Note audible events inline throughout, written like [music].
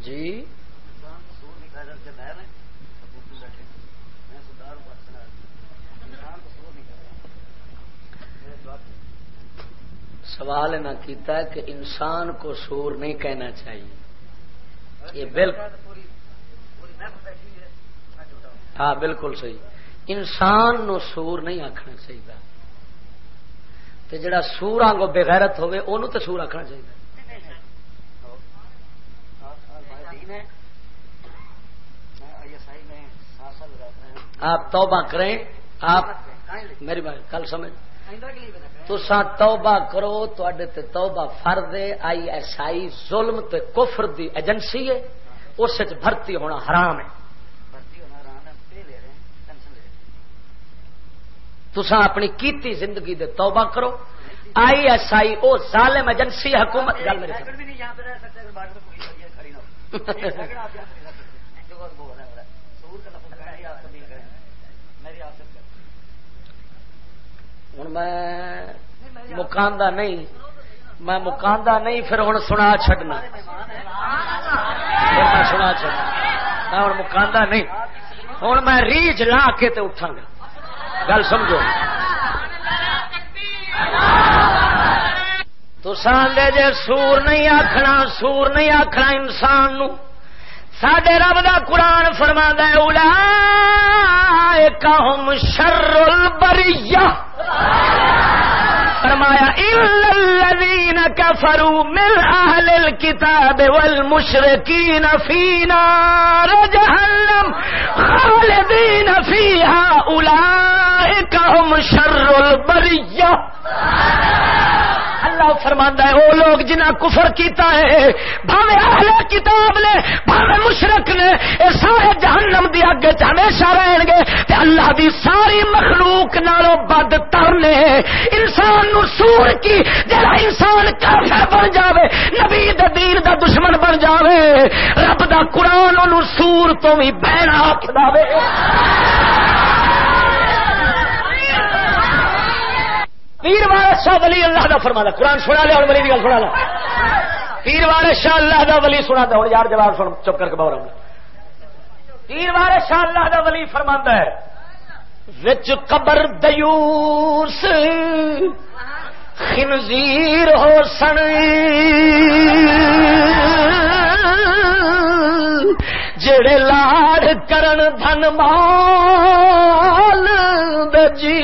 جی؟ سوال نہ کیتا ہے کہ انسان کو سور نہیں کہنا چاہیے۔ یہ بالکل ہاں بالکل صحیح۔ انسان نو سور نہیں آخنا چاہیے۔ جڑا سور آگو بغیرت ہوے انہوں تو سور آخنا چاہیے۔ آپ توبہ کریں۔ آپ میری بات کل سمجھ۔ تو توبہ کرو تے توبہ فرد آئی ایس آئی ظلم تے کفر دی ایجنسی ہے۔ اس بھرتی ہونا حرام ہے۔ تسا اپنی کیتی زندگی دے توبہ کرو۔ آئی ایس آئی او ظالم ایجنسی حکومت۔ گل میرے ہوں میں مکاندہ نہیں، میں مکاندہ نہیں، پھر ہوں سنا چڈنا سنا چڈنا میں ہوں مکاندہ نہیں۔ ہوں میں ریج لا کے تے اٹھا گا۔ گل سمجھو۔ تو ساندے جے سور نہیں آخنا سور نہیں آخنا انسان نو۔ سڈے رب دا قرآن فرما اولا کام شر البریہ۔ فرمایا الذین کفروا من اہل الكتاب والمشرکین فی نار جہنم خالدین فیہا۔ اولئک هم شر البریہ۔ اللہ فرماندا ہے وہ لوگ جنہ کفر کیتا ہے، بھاوے اہل کتاب نے، بھاوے مشرک نے، اے سارے جہنم دی اگ وچ ہمیشہ رہن گے تے اللہ دی ساری مخلوق نالوں بد تر نے انسان نو سور کی جڑا انسان کافر بن جاوے، نبی دے دین دا دشمن بن جاوے، رب دا قرآن انہوں سور تو بھی بہنا آکھدا وے پیر والے شاہ ولی اللہ دا فرما دا قرآن سنا لیا اور ولی گل سنا لیا پیر والے شاہ اللہ دا ولی سنا دا ہوں یار جواب سن، چپ کر کے بہت پیر والے شاہ اللہ دا ولی فرما ہے۔ وچ قبر دیوس خنزیر ہو سن۔ جڑے لاڑ کرن دھن مال دجی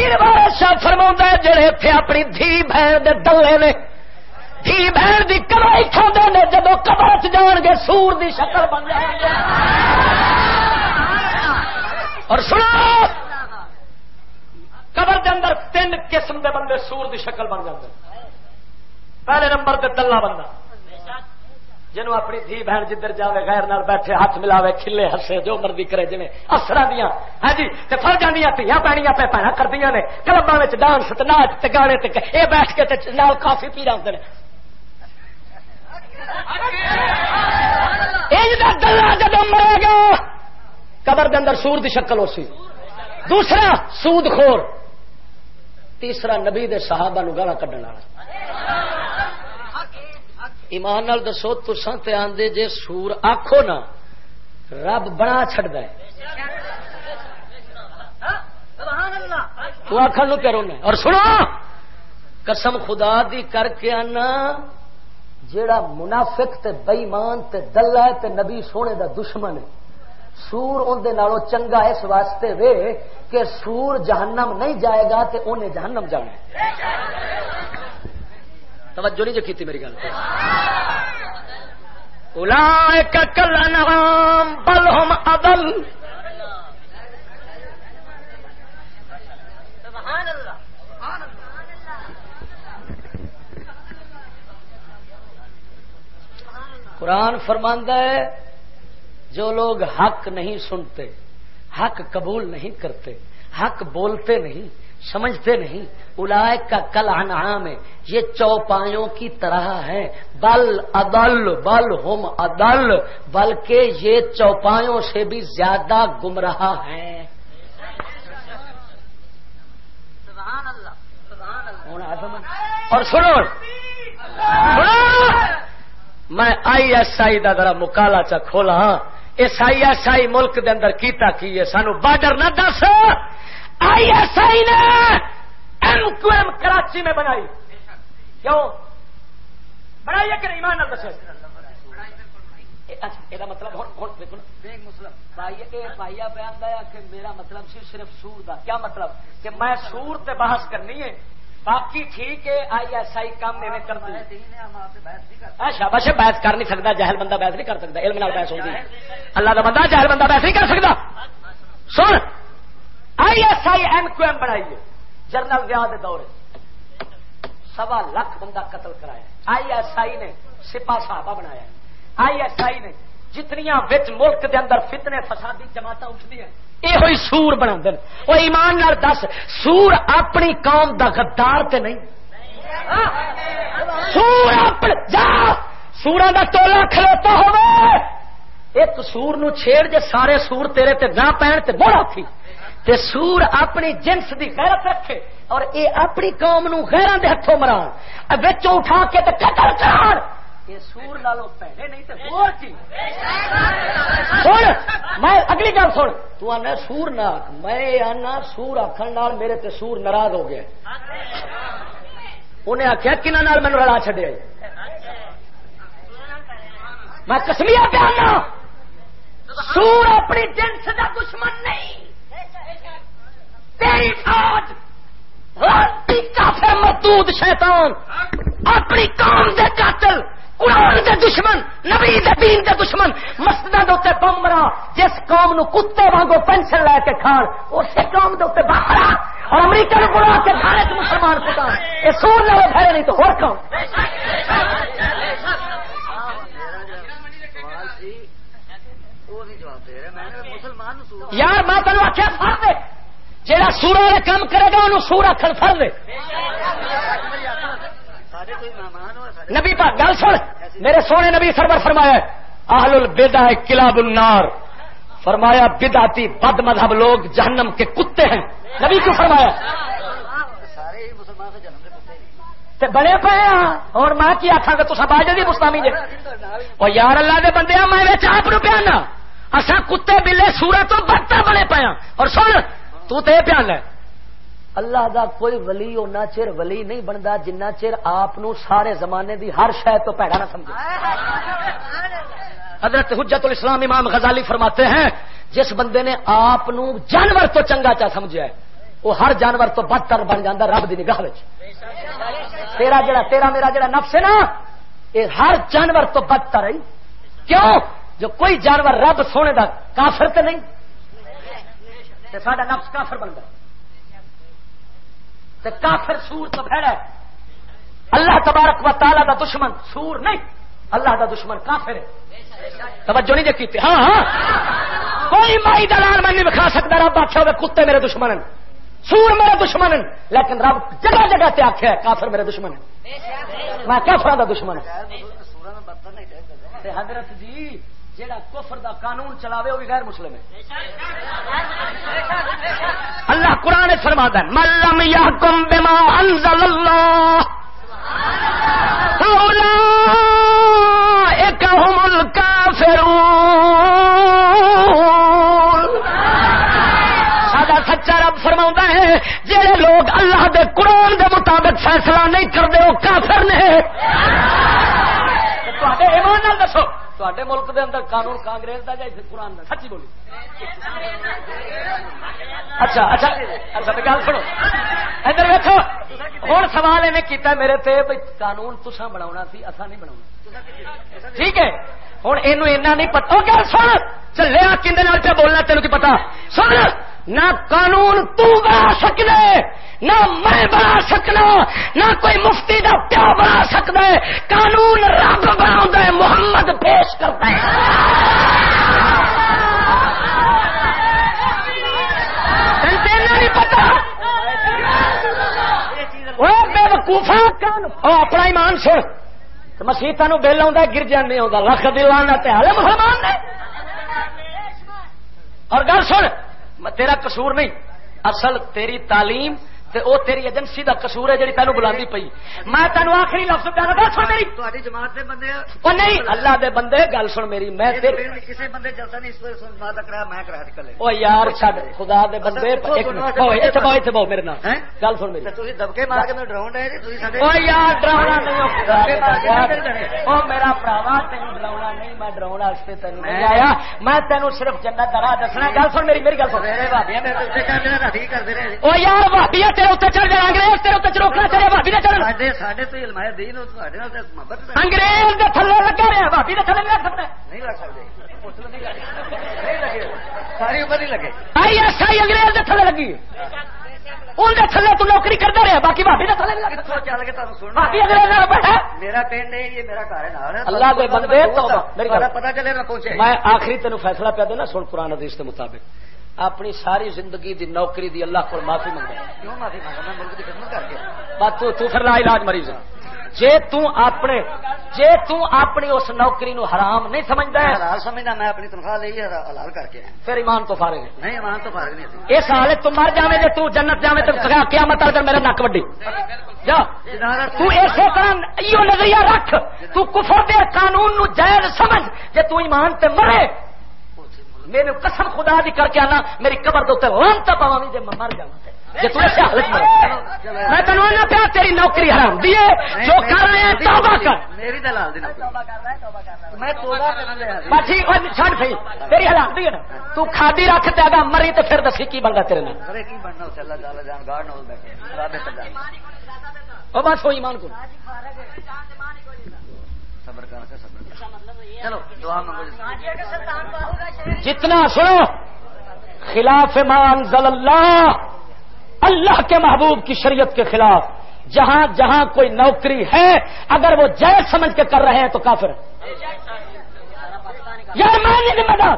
پیر بارا شاہ فرما جڑے اتنے اپنی دھی بہن دے دلے نے، دھی بہن دی کمائی کھانے نے جب کبر چ جان گے، سور دی شکل بن جائیں گے اور سنو، قبر دے اندر تین قسم دے بندے سور دی شکل بن جاتے پہلے نمبر تے تلا بندہ۔ جنوں اپنی دھی بہن جدھر جاوے غیر نال بیٹھے، ہاتھ ملاوے، کھلے، ہسے، جو مرضی کرے جی اثر دیا ہاں جی فل جانیا تھیا پہنیا پہ پینا کردیا نے۔ کلبا ڈانس، ناچ گانے یہ بیٹھ کے نال کافی پی رہے گلا جب مرے گا، قبر دے اندر سور دی شکل ہو سی دوسرا، سود خور۔ تیسرا، نبی دے صحابہ نو گالا کڈن والا۔ ایمان نال دسو تسان تے آندے جے سور آخو نا، رب بنا چڈ ہے۔ تو آخر نو کیا رونا اور سنو، قسم خدا دی کر کے آنا، جیڑا منافق تے بئیمان تے دلہ ہے تے نبی سونے دا دشمن ہے۔ سور اندر چنگا اس واسطے وے کہ سور جہنم نہیں جائے گا تے انہیں جہنم جانا توجہ نہیں جو کی میری گل کل بل قرآن فرماندہ ہے جو لوگ حق نہیں سنتے حق قبول نہیں کرتے حق بولتے نہیں سمجھتے نہیں۔ الائے کا کل انعام ہے۔ یہ چوپایوں کی طرح ہے بل ادل بل ہوم ادل۔ بلکہ یہ چوپایوں سے بھی زیادہ گمراہ ہیں۔ اور سنو۔ میں آئی ایس آئی کا ذرا مکالا چا کھولا۔ اس آئی ایس آئی ملک دے اندر کیتا کی ہے؟ سانو بارڈر نہ دس۔ آئی ایس آئی نے ایم کیو ایم کراچی میں بنائی۔ کیوں؟ بنائی ہے کہ ایمان نہ دسے اچھا مطلب میرا مطلب سی صرف سور دا۔ کیا مطلب؟ کہ میں سور تے بحث کرنی ہے۔ باقی ٹھیک ہے آئی ایس آئی کام میں کر اچھا بس بحث کر نہیں سکتا۔ جہل بندہ بحث نہیں کر سکتا۔ علم نال بحث ہوتی۔ اللہ کا بندہ جہل بندہ بحث نہیں کر سکتا۔ سن۔ I S I M Q M بنائی جنرل ویاہ دور سوا لاکھ بندہ قتل کرایا۔ آئی ایس آئی نے سپا صحابہ بنایا۔ آئی ایس آئی نے جتنی ملک دے اندر فتنے، فسادی جماعت اٹھتی ہیں یہ ہوئی سور بنا وہ ایمان نال دس، سور اپنی قوم دا غدار تے نہیں۔ سور اپنے جا! سورا دا ٹولا کھلوتا ہو ایک سور نو چھیڑ جے سارے سور تیرے تے نہ پہن تے بڑا تھی تے سور اپنی جنس دی غیرت رکھے اور اے اپنی قوم نو غیران دے ہتھوں مران۔ بچوں اٹھا کے تے قتل کران سور لالو پہلے نہیں تو میں اگلی گل سن۔ تو آنا سور نہ میں آنا سور آخر میرے تے سور ناراض ہو گیا انہیں آخیا کنہ نال مینو رلا چڈیا جی؟ میں کسمیا پہ آنا سور اپنی جنس کا دشمن نہیں۔ تیری فوج کافی مردود شیطان اپنی قوم دے قاتل، قرآن دے دشمن، نبی دے دین دے دشمن مسجد دے بم مرا، جس قوم نو کتے وانگو پینشن لے کے کھان، اسی قوم دے باہر اور امریکہ نو بلا کے کھانے تو مسلمان پتا یہ سور لے بھرے نہیں تو ہو کم یار میں تینوں آخیا فر دے۔ جہاں سورا کام کرے گا، انہوں سور آخر فر دے۔ نبی پاک، گل سن۔ میرے سونے نبی سرور فرمایا آہل البدا کلاب النار۔ فرمایا بداتی بد مذہب لوگ جہنم کے کتے ہیں۔ نبی کیوں فرمایا؟ بڑے پے اور میں کی آخا کہ تصا باج دی مستامی جی اور یار اللہ دے بندے میں آپ روپیا اصا کتے بلے سورت تو بدتر بڑے پے اور سن تو تے پیان ہے۔ اللہ دا کوئی ولی اُنہ چر ولی نہیں بنتا جنہ چر آپ سارے زمانے دی ہر شاید تو پیڑا نہ سمجھے۔ حضرت حجت الاسلام امام غزالی فرماتے ہیں جس بندے نے آپ جانور تو چنگا چا سمجھا ہے وہ ہر جانور تو بدتر بن جاتا رب کی نگاہ تیرا جڑا تیرا میرا جڑا نفس ہے نا یہ ہر جانور تو بدتر ہے۔ کیوں؟ جو کوئی جانور رب سونے دا کافر تو نہیں سڈا نفس کافر بنتا کافر سور تو ہے۔ اللہ تبارک و تعالی دا دشمن سور نہیں اللہ دا دشمن کافر ہے۔ توجہ نہیں دیکھی ہاں ہاں۔ کوئی مائی دلال میں نہیں بکھا سکتا۔ رب آخیا ہوئے کتے میرے دشمن سور میرے دشمن لیکن رب جگہ جگہ تے آخیا کافر میرے دشمن میں کافر دا دشمن حضرت جی جیڑا کفر دا قانون چلاوے وہ بھی غیر مسلم ہے۔ اللہ قرآن فرما ہے ملم یا کم بما انزل اللہ ایک ساڈا سچا رب فرما ہے جہے لوگ اللہ دے قرآن دے مطابق فیصلہ نہیں کرتے وہ کافر نے۔ ایمان دسو۔ تے ملک دے اندر قانون کانگریس کا جائے قرآن کا سچی بولی۔ اچھا اچھا اچھا گل سنو۔ ادھر ویکو ہوں سوال انہیں کیتا میرے تے بھائی قانون تسا بنا سی اصا نہیں بنا ٹھیک ہے؟ ہوں یہ نہیں پتا گل سن۔ چلے کھے بولنا تینوں کی پتا سن۔ نہ قانون تو بنا سکنے نہ میں بنا سکنا، نہ کوئی مفتی کا پیا بنا سکتا ہے قانون رب بنا ہے، محمد پیش کرتا ہے۔ نہیں پتا؟ بے وقوفا اپنا ایمان سن۔ مسیح نو بل آ گرجا نہیں آتا لکھ دلانا ہالے مسلمان نے؟ اور گل سن۔ تیرا قصور نہیں اصل تیری تعلیم تے او تیری ایجنسی دا قصور ہے جڑی تینوں بلاندی پئی۔ میں تینوں آخری لفظ کہنا گل سن میری۔ تہاڈی جماعت دے بندے او نہیں اللہ دے بندے گل سن میری۔ میں تیرے کسے بندے جلسہ نہیں اس وجہ جماعت دا کرایا میں کرایا کلے او یار چھڈ۔ خدا دے بندے ایک منٹ۔ او ایتھے بہو ایتھے بہو میرے نال۔ ہیں؟ گل سن میری۔ تے تسی دبکے مار کے میں ڈراون جی تسی ساڈے او یار ڈراونا نہیں او خدا دے بندے او میرا بھراوا تینوں ڈراونا نہیں میں ڈراون واسطے تینوں نہیں آیا۔ میں تینوں صرف جنت دا راہ دسنا گل سن میری میری گل سن۔ میرے بھابیاں میرے تے کہندے نے راہی کردے رہے۔ او یار بھابی تیرے اوتے چڑھ جائے انگریز تیرے اوتے چروکنا چڑھے بھابی نے چڑھنا۔ ساڈے ساڈے تو علماء دین او تہاڈے نال تے محبت دا انگریز دے تھلے لگا رہا بھابی دے تھلے نہیں لگ سکتا نہیں لگ سکدے نہیں لگے۔ ساری عمر نہیں لگے۔ آئی ایس آئی انگریز دے تھلے لگی۔ ان دے تھلے تو نوکری رہا باقی بھابی دے تھلے نہیں لگ کتھوں چل کے تانوں سننا؟ بھابی انگریز نال بیٹھا میرا ہے یہ میرا گھر ہے نال۔ ہے اللہ دے بندے توبہ میری میرا گل۔ پتہ چلے میں پہنچے۔ میں آخری تینوں فیصلہ پہ دینا سن قرآن حدیث کے مطابق۔ اپنی ساری زندگی دی نوکری دی اللہ کو معافی منگا۔ کیوں معافی مانگا میں ملک کی خدمت کر کے۔ بات تو تو پھر لا علاج مریض۔ جے تو اپنے جے تو اپنی اس نوکری نو حرام نہیں سمجھدا ہے حلال سمجھنا میں اپنی تنخواہ لئی حلال کر کے پھر ایمان تو فارغ ہے۔ نہیں ایمان تو فارغ نہیں اس حالت تو مر جاویں جے تو جنت جاویں تو قیامت والے دن میرے نک وڈی۔ جا۔ تو اسی طرح ایو نظریہ رکھ۔ تو کفر دے قانون نو جائز سمجھ۔ جے تو ایمان تے مرے میرے قسم خدا دی کر کے آنا میری قبر دے اوپر لعنت پاواں جے میں مر حالت میں میں تینوں نہ پیا تیری نوکری حرام۔ دیے جو کر رہے ہیں توبہ کر۔ میری دلال دینا میں توبہ کرنے لیا بس ٹھیک ہے چھڑ پئی تیری حالت دی ہے نا۔ تو کھادی رکھ تے اگا مری تے پھر دسی کی بندا تیرے نال۔ ارے کی بننا ہو جان ہو بیٹھے۔ او بس وہ ایمان کو۔ صبر کرنا چلو دعا مانگو جی جتنا سنو خلاف ما انزل اللہ اللہ کے محبوب کی شریعت کے خلاف۔ جہاں جہاں کوئی نوکری ہے اگر وہ جائز سمجھ کے کر رہے ہیں تو کافر ہے یار میں نہیں ذمہ دار۔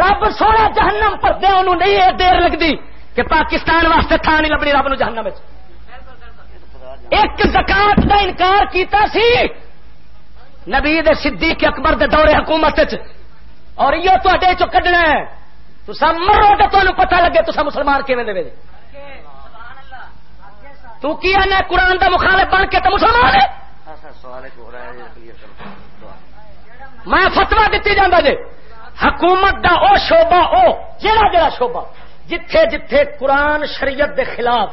رب سونا جہنم پر دے انہوں نہیں یہ دیر لگتی کہ پاکستان واسطے تھا نہیں لبنی رب نو جہنم وچ۔ ایک زکات کا انکار کیتا سی نبی دے صدیق اکبر دے دورے حکومت اور یہ تے چو کڈنا ہے۔ تو سب مرو تو تمہیں پتہ لگے تو سب مسلمان کیون دے تو کیا نہ قرآن دا مخالف بن کے تو مسلمان ہے؟ میں فتوا دیتی جانا جی حکومت دا او شعبہ او جڑا جڑا شعبہ، جتھے جتھے قرآن شریعت دے خلاف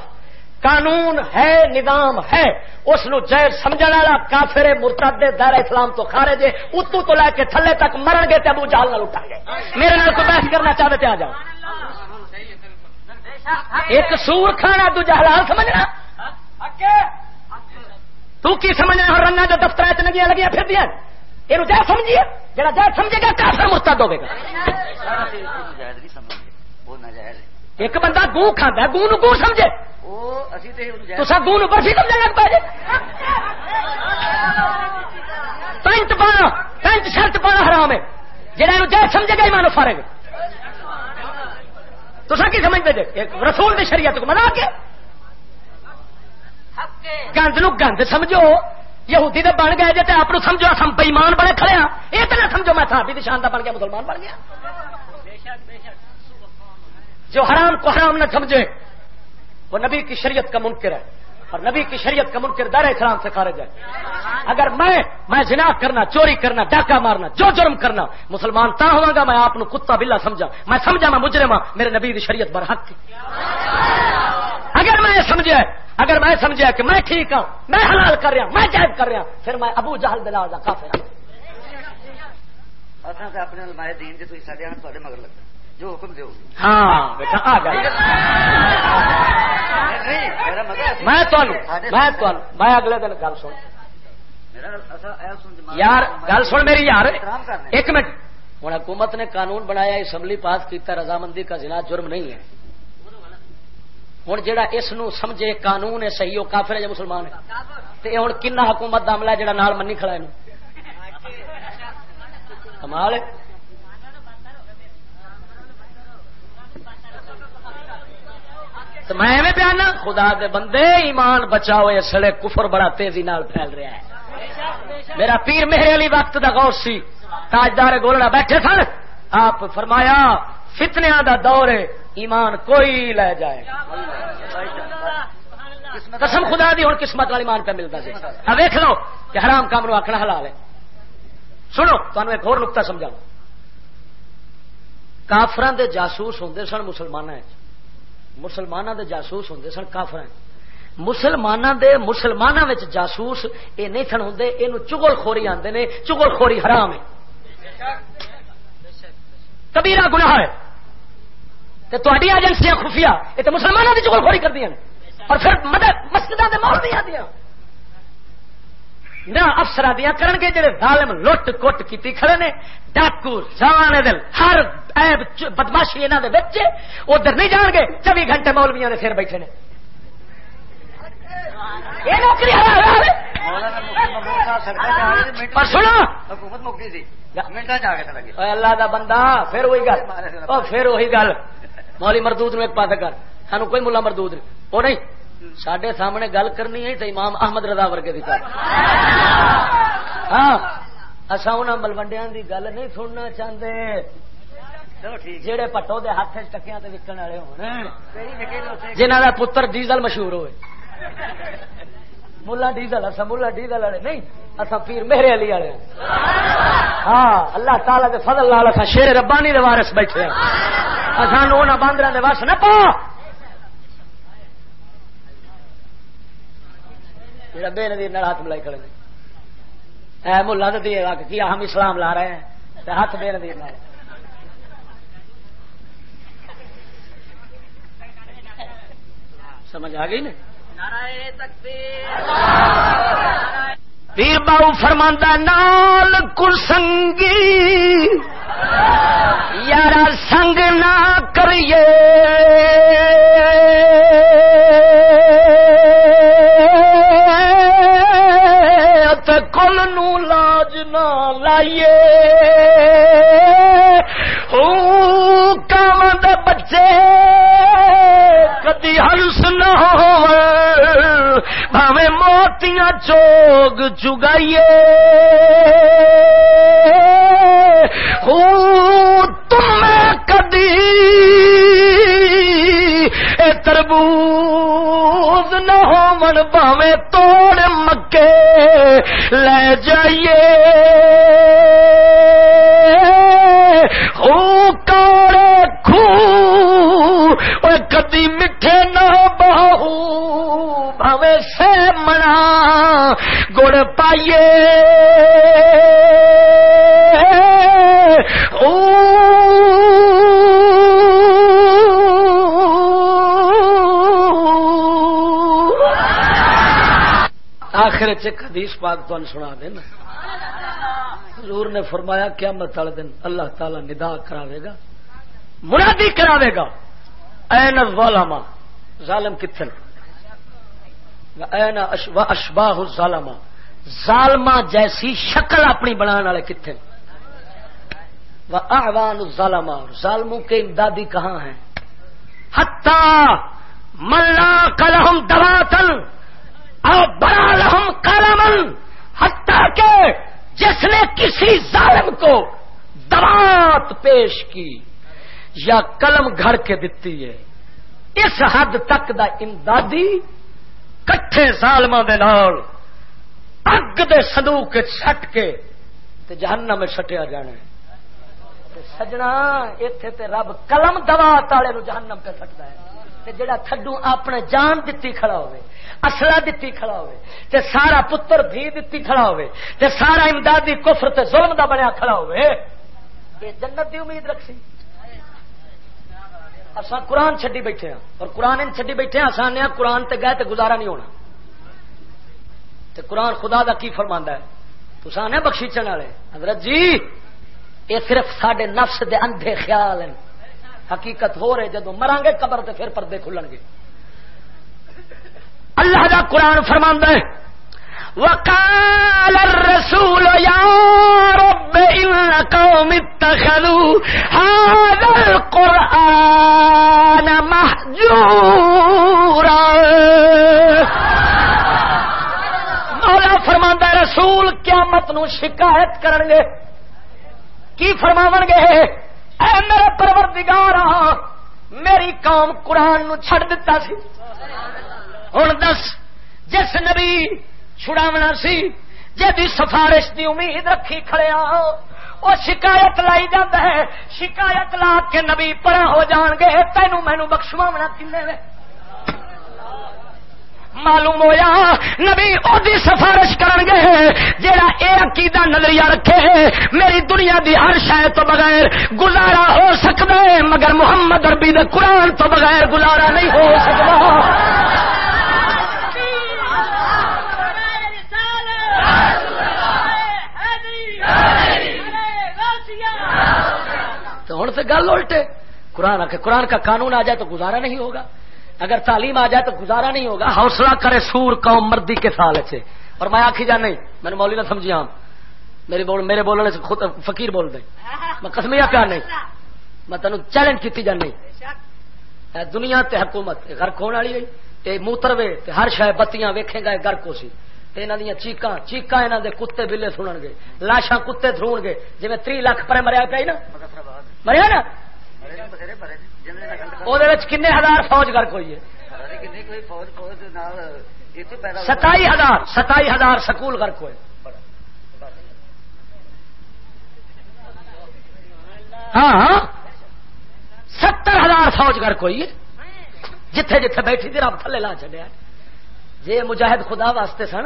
قانون ہے نظام ہے۔ اس نو جائز سمجھنے والا کافر مرتد دائرہ اسلام تو خارج ہے۔ اتو تو لے کے تھلے تک مرن گے تے ابو جہل نال اٹھا گئے میرے نال کوئی بحث کرنا چاہتے تے آ جاؤ۔ ایک سور کھانا دو حلال سمجھنا؟ تو کی سمجھنا ہر رنگا جو دفتر چ لگیاں پھر دیا یہ جائز سمجھیے؟ جڑا جائز سمجھے گا کافر مرتد ہوے گا۔ سارا چیز کو نجائز نہیں سمجھتے وہ نجائز ہے۔ ایک بندہ گو کھانا گو نو گو سمجھے۔ تو پینٹ شرٹ پانا حرام ہے۔ جہاں یہ جائز سمجھے گا ایمان فارے گا تو سب کی سمجھ دے ایک رسول کی شریعت کو منا کے۔ گند نو گند سمجھو۔ یہودی دے بن گئے جے تے آپ سمجھو ہم بےمان بڑے کھڑے ہاں۔ یہ تو نہ سمجھو میں تھا بھی شان بن گیا مسلمان بن گیا۔ جو حرام کو حرام نہ سمجھے۔ وہ نبی کی شریعت کا منکر ہے اور نبی کی شریعت کا منکر دار اسلام سے خارج ہے۔ اگر میں میں جناب کرنا، چوری کرنا، ڈاکہ مارنا، جو جرم کرنا، مسلمان تا ہوا گا، میں آپ کو کتا بلا سمجھا۔ میں سمجھا میں مجرم ہاں میرے نبی کی شریعت برحق اگر میں یہ سمجھا اگر میں سمجھا کہ میں ٹھیک ہوں میں حلال کر رہا ہاں، میں جائب کر رہا ہاں، پھر میں ابو جہل دلال کافر ہوں اپنے علماء دین جی تھی سارے مگر لگتا۔ جو حکم دیو ہاں۔ بیٹا آ گیا نہیں میرا میں میں اگلے دن گل سن۔ یار گل سن میری یار۔ ایک منٹ۔ ہوں حکومت نے قانون بنایا اسمبلی پاس کیتا رضامندی کا زنا جرم نہیں ہے۔ ہوں جہاں اس نو سمجھے قانون ہے صحیح وہ کافر ہے یا مسلمان ہے؟ تے ہوں کنا حکومت کا عملہ ہے جہاں نال منی کھڑا ہے؟ کمال ہے۔ تو میں ایویں پیانا خدا دے بندے، ایمان بچاؤ، اس لیے کفر بڑا تیزی نال پھیل رہا ہے۔ میرا پیر میرے علی وقت دا غور سی، تاجدار گولڑا بیٹھے سن۔ آپ فرمایا فتنیا دا دور ہے، ایمان کوئی لے جائے۔ قسم خدا دی ہوں قسمت والی ایمان پہ ملتا سی۔ اب ویک لو کہ حرام کام نو آخنا حلال ہے۔ سنو تمہیں ایک اور نقطہ سمجھاؤ کافران دے جاسوس ہوں سن مسلمان مسلمانوں دے جاسوس ہوں سن کافر مسلمانوں دے مسلمانوں جاسوس یہ نہیں سن ہوں یہ چگل خوری آتے نے چگل خوری حرام ہے۔ کبیرا گناہ ہے۔ تاری ایجنسیاں خفیہ یہ تو مسلمانوں کی چگل خوری کر دیا اور پھر مدد مسجد کے مول نہیں آدی نہ افسر دیا کرن گے جڑے ظالم لٹ کٹ کی کھڑے نے۔ ڈاکو جان دل ہر ایب بدماشی انہوں نے بچے ادھر نہیں جان گے۔ چوبی گھنٹے مولویا نے پھر بیٹھے نے۔ اللہ دا بندہ پھر وہی گل۔ پھر وہی گل۔ مولی مردود نو ایک پاس کر۔ سانو کوئی ملا مردود نہیں۔ نہیں۔ سڈے سامنے گل کرنی ہے تو امام احمد رضا ورگے کی [laughs] ہاں اصا ان ملوڈیا کی گل نہیں سننا چاہتے جہے پٹو دے ہاتھ ٹکیا وکن والے ہو جنہ کا پتر ڈیزل مشہور ہوئے۔ [laughs] ملا ڈیزل اصا ملا ڈیزل والے نہیں اصا پیر میرے علی والے۔ ہاں اللہ تعالی دے فضل لال اصا شیر ربانی دے وارس بیٹھے [laughs] سانو باندر دے وس نہ پا جڑا بے ندیر ہاتھ ملائی کھڑے اے ملا تو دے کیا ہم اسلام لا رہے ہیں؟ ہاتھ بے ندیر سمجھ آ گئی نا؟ پیر باؤ فرماندہ نال کسنگی یار سنگ نہ کریے۔ نہ لائیے۔ کام دے بچے، کدی ہرس نہ ہوے موتیاں چوگ چگائیے تم کدی تربوز نہ ہو من بھاوے سے منا گڑ پائیے۔ آخر حدیث پاک تو سنا دینا حضور نے فرمایا کیا مت والے دن اللہ تعالی ندا کراوے گا مرادی کراوے گا۔ این ظالما ظالم کتن این اشباہ ظالما ظالما جیسی شکل اپنی بنا والے کتنے احوان ظالما ظالموں کے امدادی کہاں ہیں؟ ہتا ملا کلہم دواتن اور بڑا لہم کالمن حتیٰ کہ جس نے کسی ظالم کو دوات پیش کی یا قلم گھڑ کے دیتی ہے۔ اس حد تک دا امدادی کٹھے ظالم اگ دے چھٹ کے تے جہنم میں سٹیا جانا سجنا اتے تے رب قلم دوا والے جہنم پہ سٹتا ہے۔ جڑا تھڈو اپنے جان دیتی کھڑا ہوئے اصلا دتی کھڑا ہوئے تے سارا پتر بھی دتی کھڑا ہوئے تے سارا امدادی کفر تے ظلم دا بنیا کھڑا ہوئے یہ جنت دی امید رکھ سی اصا قرآن چڈی بیٹھے ہیں اور قرآن چڈی بیٹھے ہیں آسان قرآن تے گئے تے گزارا نہیں ہونا۔ تے قرآن خدا دا کی فرما ہے؟ تو سانے بخشیچن والے۔ حضرت جی یہ صرف سڈے نفس دے اندھے خیال ہیں۔ حقیقت ہو رہے جدو مران گے قبر تے پھر پردے کھلن گے۔ اللہ دا قرآن فرما ہے وقال الرسول، يا رب، إن قوم اتخذوا هذا القرآن محجورا مولا فرما رسول، قیامت نو شکایت کرن گے. کی فرماو گے؟ اے میرے پروردگار میری قوم قرآن نو چھڑ دیتا سی۔ ہوں دس، جس نبی چھڑاونا سی جی سفارش دی امید رکھی کھڑے وہ شکایت لائی جاتا ہے۔ شکایت لا کے نبی پرا ہو جان گے تینوں مینو بخشوا کنے معلوم ہوا نبی ادی سفارش کرن گے جہاں یہ عقیدہ نظریہ رکھے میری دنیا دی ہر شاید تو بغیر گزارا ہو سکتا ہے، مگر محمد اربی دے قرآن تو بغیر گزارا نہیں ہو سکتا سے گل الٹے۔ قرآن آخر قرآن کا قانون آ جائے تو گزارا نہیں ہوگا۔ اگر تعلیم آ جائے تو گزارا نہیں ہوگا۔ حوصلہ کرے سور قوم مردی کے سال سے اور میں آخی جا نہیں، میں نے مولی نہ سمجھی ہاں۔ میرے بول میرے بولنے سے خود فقیر بول دیں میں کسمیا پیار نہیں۔ میں تینوں چیلنج کی جا نہیں۔ دنیا تے حکومت گھر کھون والی ہوئی موتروے تے ہر شاید بتیاں ویکھے گا گھر کو سی۔ یہاں دیا چیقا چیقا یہاں دے کتے بلے سنن گے۔ لاشاں کتے تھرون گے۔ جی تری لاکھ پر مریا پی نا۔ مریا نا؟ وہ کن ہزار فوج گرک ہوئی ہے؟ ستائی ہزار ستائی ہزار سکول گرک ہوئے ہاں ہاں۔ ستر ہزار فوج گرک ہوئی ہے۔ جتھے جتھے بیٹھی تھی رب تھلے لا چڈیا جی مجاہد خدا واسطے سن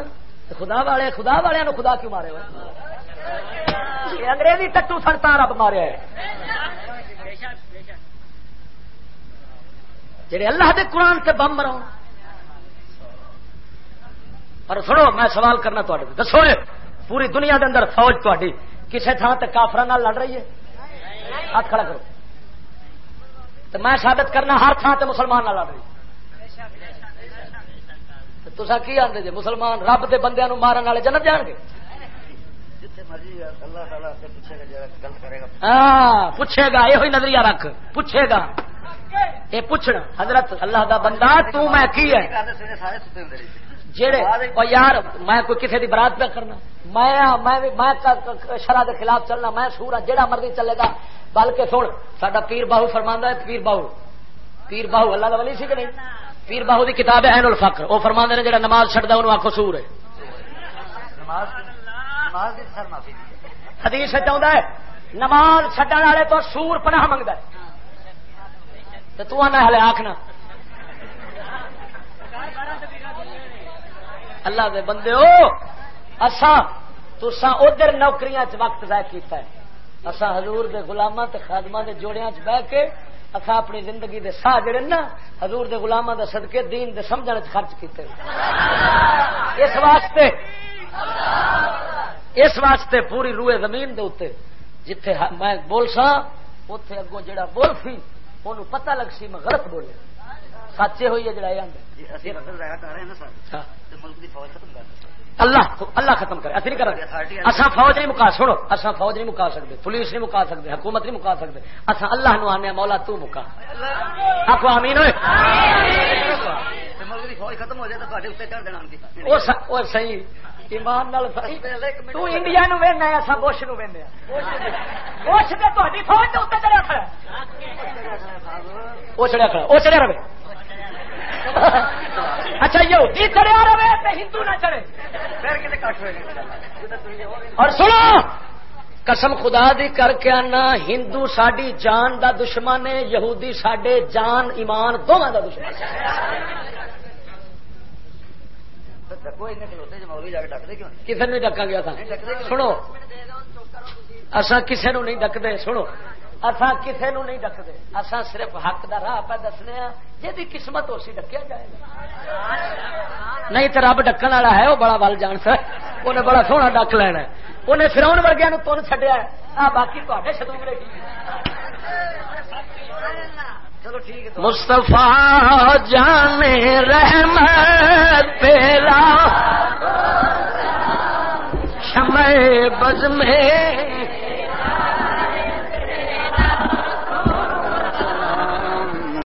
خدا والے خدا والے خدا کیوں مارے ہوئے؟ انگریزی ٹٹو سن تا رب مارے جڑے اللہ دے قرآن سے بم مرو پر سنو میں سوال کرنا تے دسو پوری دنیا دے اندر فوج تاری کسی تھان سے کافر لڑ رہی ہے؟ ہاتھ کھڑا کرو۔ تو میں ثابت کرنا ہر تھان سے مسلمان لڑ رہی تسا کی آدھے جی؟ مسلمان رب کے بندے مارن والے جنت جان گے؟ ہاں پوچھے گا یہ نظریہ رکھ پوچھے گا۔ یہ پوچھنا حضرت اللہ دا بندہ تو میں کی ہے؟ جڑے یار میں کوئی کسی دی برات پہ کرنا۔ میں شرح کے خلاف چلنا میں سورا جہاں مرضی چلے گا۔ بلکہ سن سا پیر باہو فرما ہے پیر باہو۔ پیر باہو اللہ کا ولی سی کہ نہیں؟ پیر باہو کی کتاب ہے این الفقر وہ فرما نے جڑا نماز چڑھتا انہوں آخو سور ہے۔ حدیث چاہتا ہے نماز چڈن والے تو سور پناہ منگتا ہے۔ تو آنا ہلے آخنا اللہ دے بندے ہو، اساں تسا ادھر نوکریاں چ وقت ضائع کیتا ہے۔ اساں حضور دے غلاماں تے خادماں دے جوڑیاں چ بہ کے اساں اپنی زندگی دے ساہ جڑے نا، حضور دے غلاماں دے صدقے دین دے سمجھن خرچ کیتے۔ اس واسطے اس واسطے پوری روئے زمین دے اوتے، جتھے میں بول سا اوتھے اگوں جڑا بول سی انہوں پتہ لگ سی میں غلط بولے سچے ہوئی ہے جڑا یہ اللہ اللہ ختم کرے اصل نہیں اصا فوج نہیں مکا سنو اصا فوج نہیں مکا سکتے پولیس نہیں مکا سکتے حکومت نہیں مکا سکتے اصا اللہ نو آنے مولا تو مکا آپ امین ہوئے ختم ہو جائے صحیح ایمان نال تو انڈیا نو وینا اصا بش نو وینا بش فوج کھڑا چڑیا کھڑا وہ چڑیا رہے۔ اچھا یہ چڑیا رہے ہندو نہ چڑھے۔ اور سنو۔ قسم خدا دی کر کے آنا ہندو ساری جان دا دشمن ہے یہودی سڈے جان ایمان دونوں دا دشمن کسی نے ڈکا گیا تھا سنو اصا نو نہیں ڈکتے سنو اصا نو نہیں ڈکتے اصا صرف حق دا راہ پہ دسنے جی قسمت ڈکیا جائے نہیں تو رب ڈکن والا ہے وہ بڑا ول جان سر انہیں بڑا سونا ڈک لینا انہیں فراؤن ورگیا تن چڈیا باقی تے شدوگڑے مصطفیٰ جان رحمت تیرا شمع بز میں